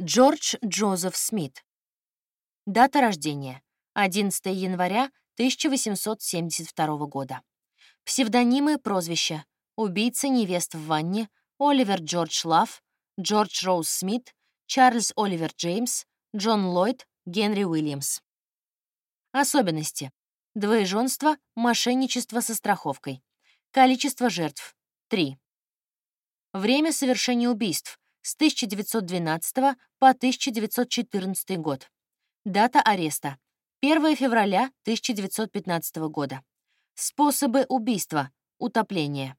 Джордж Джозеф Смит. Дата рождения. 11 января 1872 года. Псевдонимы, прозвища. Убийца невест в ванне, Оливер Джордж Лав, Джордж Роуз Смит, Чарльз Оливер Джеймс, Джон Ллойд, Генри Уильямс. Особенности. Двоеженство, мошенничество со страховкой. Количество жертв — 3. Время совершения убийств с 1912 по 1914 год. Дата ареста — 1 февраля 1915 года. Способы убийства — утопление.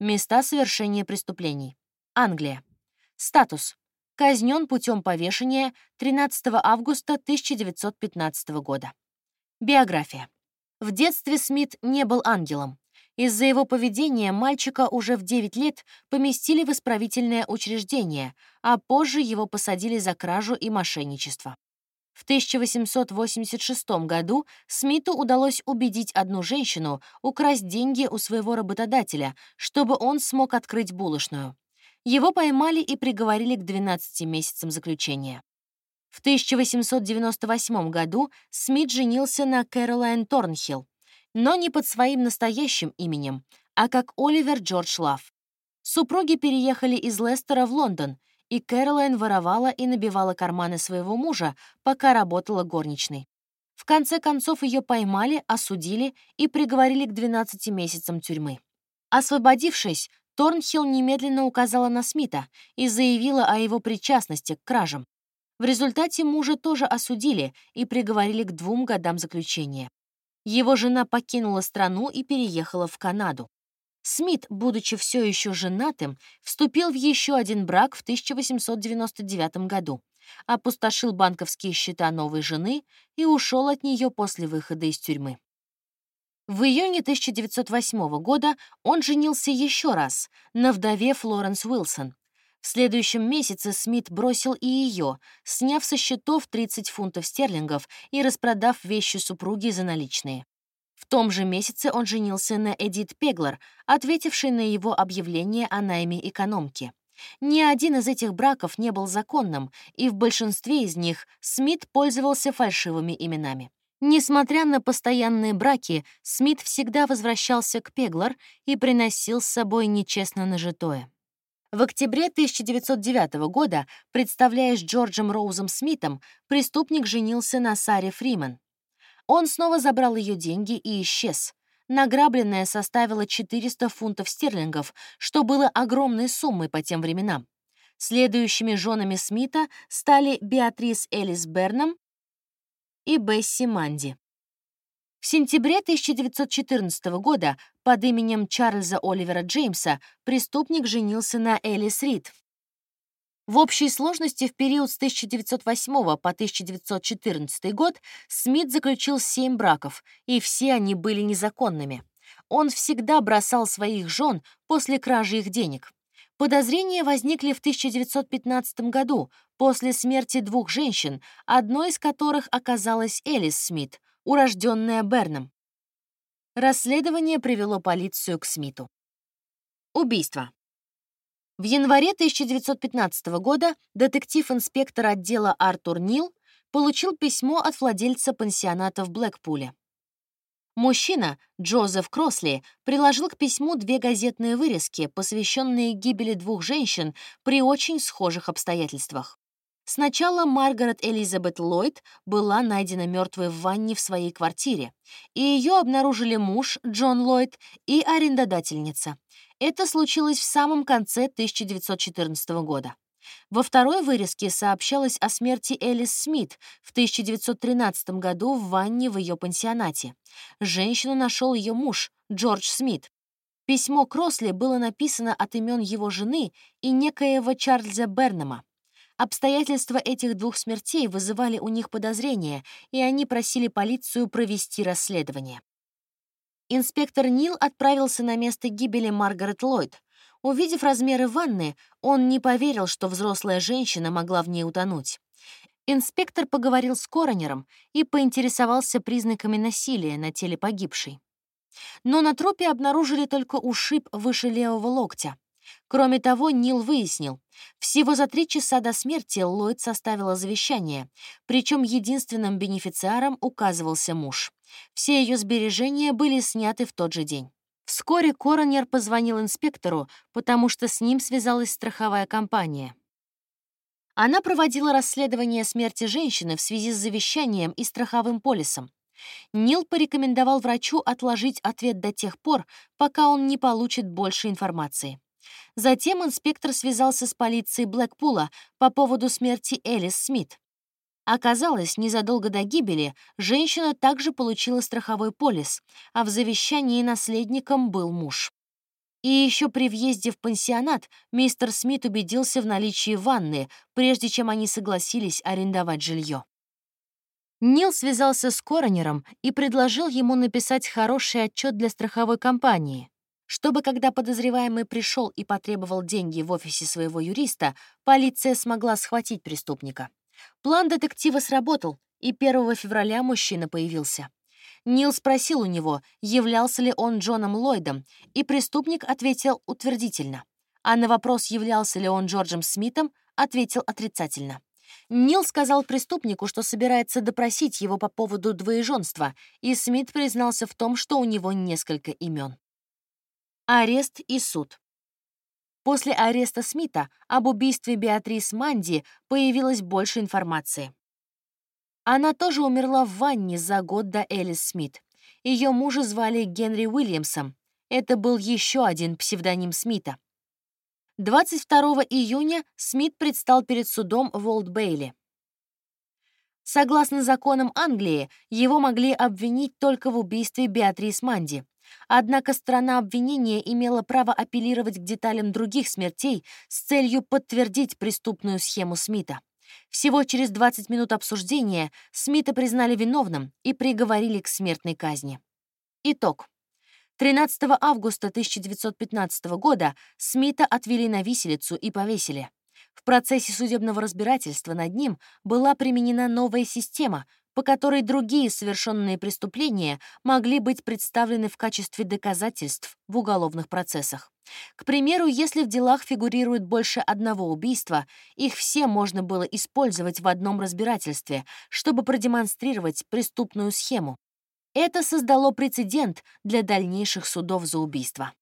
Места совершения преступлений. Англия. Статус. Казнен путем повешения 13 августа 1915 года. Биография. В детстве Смит не был ангелом. Из-за его поведения мальчика уже в 9 лет поместили в исправительное учреждение, а позже его посадили за кражу и мошенничество. В 1886 году Смиту удалось убедить одну женщину украсть деньги у своего работодателя, чтобы он смог открыть булочную. Его поймали и приговорили к 12 месяцам заключения. В 1898 году Смит женился на Кэролайн Торнхилл, но не под своим настоящим именем, а как Оливер Джордж Лав. Супруги переехали из Лестера в Лондон, и Кэролайн воровала и набивала карманы своего мужа, пока работала горничной. В конце концов ее поймали, осудили и приговорили к 12 месяцам тюрьмы. Освободившись, Торнхилл немедленно указала на Смита и заявила о его причастности к кражам. В результате мужа тоже осудили и приговорили к двум годам заключения. Его жена покинула страну и переехала в Канаду. Смит, будучи все еще женатым, вступил в еще один брак в 1899 году, опустошил банковские счета новой жены и ушел от нее после выхода из тюрьмы. В июне 1908 года он женился еще раз на вдове Флоренс Уилсон, в следующем месяце Смит бросил и ее, сняв со счетов 30 фунтов стерлингов и распродав вещи супруги за наличные. В том же месяце он женился на Эдит Пеглер, ответившей на его объявление о найме экономки. Ни один из этих браков не был законным, и в большинстве из них Смит пользовался фальшивыми именами. Несмотря на постоянные браки, Смит всегда возвращался к Пеглер и приносил с собой нечестно нажитое. В октябре 1909 года, представляясь Джорджем Роузом Смитом, преступник женился на Саре Фриман. Он снова забрал ее деньги и исчез. Награбленное составило 400 фунтов стерлингов, что было огромной суммой по тем временам. Следующими женами Смита стали Беатрис Элис Бернам и Бесси Манди. В сентябре 1914 года под именем Чарльза Оливера Джеймса преступник женился на Элис Рид. В общей сложности в период с 1908 по 1914 год Смит заключил семь браков, и все они были незаконными. Он всегда бросал своих жен после кражи их денег. Подозрения возникли в 1915 году, после смерти двух женщин, одной из которых оказалась Элис Смит — урожденная Берном. Расследование привело полицию к Смиту. Убийство. В январе 1915 года детектив-инспектор отдела Артур Нил получил письмо от владельца пансионата в Блэкпуле. Мужчина, Джозеф Кросли, приложил к письму две газетные вырезки, посвященные гибели двух женщин при очень схожих обстоятельствах. Сначала Маргарет Элизабет Ллойд была найдена мертвой в ванне в своей квартире, и ее обнаружили муж Джон Ллойд и арендодательница. Это случилось в самом конце 1914 года. Во второй вырезке сообщалось о смерти Элис Смит в 1913 году в ванне в ее пансионате. Женщину нашел ее муж, Джордж Смит. Письмо Кросли было написано от имен его жены и некоего Чарльза Бернама. Обстоятельства этих двух смертей вызывали у них подозрения, и они просили полицию провести расследование. Инспектор Нил отправился на место гибели Маргарет Ллойд. Увидев размеры ванны, он не поверил, что взрослая женщина могла в ней утонуть. Инспектор поговорил с коронером и поинтересовался признаками насилия на теле погибшей. Но на трупе обнаружили только ушиб выше левого локтя. Кроме того, Нил выяснил, всего за три часа до смерти Ллойд составила завещание, причем единственным бенефициаром указывался муж. Все ее сбережения были сняты в тот же день. Вскоре коронер позвонил инспектору, потому что с ним связалась страховая компания. Она проводила расследование смерти женщины в связи с завещанием и страховым полисом. Нил порекомендовал врачу отложить ответ до тех пор, пока он не получит больше информации. Затем инспектор связался с полицией Блэкпула по поводу смерти Элис Смит. Оказалось, незадолго до гибели женщина также получила страховой полис, а в завещании наследником был муж. И еще при въезде в пансионат мистер Смит убедился в наличии ванны, прежде чем они согласились арендовать жилье. Нил связался с коронером и предложил ему написать хороший отчет для страховой компании, чтобы, когда подозреваемый пришел и потребовал деньги в офисе своего юриста, полиция смогла схватить преступника. План детектива сработал, и 1 февраля мужчина появился. Нил спросил у него, являлся ли он Джоном Ллойдом, и преступник ответил утвердительно. А на вопрос, являлся ли он Джорджем Смитом, ответил отрицательно. Нил сказал преступнику, что собирается допросить его по поводу двоеженства, и Смит признался в том, что у него несколько имен. Арест и суд. После ареста Смита об убийстве Беатрис Манди появилось больше информации. Она тоже умерла в ванне за год до Элис Смит. Ее мужа звали Генри Уильямсом. Это был еще один псевдоним Смита. 22 июня Смит предстал перед судом в Олд-Бейли. Согласно законам Англии, его могли обвинить только в убийстве Беатрис Манди. Однако страна обвинения имела право апеллировать к деталям других смертей с целью подтвердить преступную схему Смита. Всего через 20 минут обсуждения Смита признали виновным и приговорили к смертной казни. Итог. 13 августа 1915 года Смита отвели на виселицу и повесили. В процессе судебного разбирательства над ним была применена новая система, по которой другие совершенные преступления могли быть представлены в качестве доказательств в уголовных процессах. К примеру, если в делах фигурирует больше одного убийства, их все можно было использовать в одном разбирательстве, чтобы продемонстрировать преступную схему. Это создало прецедент для дальнейших судов за убийство.